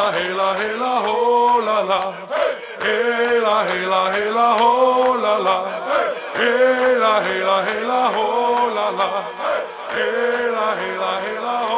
la, hey la, hey la, ho la la. Hey la, hey la, hey la, ho la la. Hey la, hey la, hey la, ho la la. Hey la, hey la, hey la, ho la.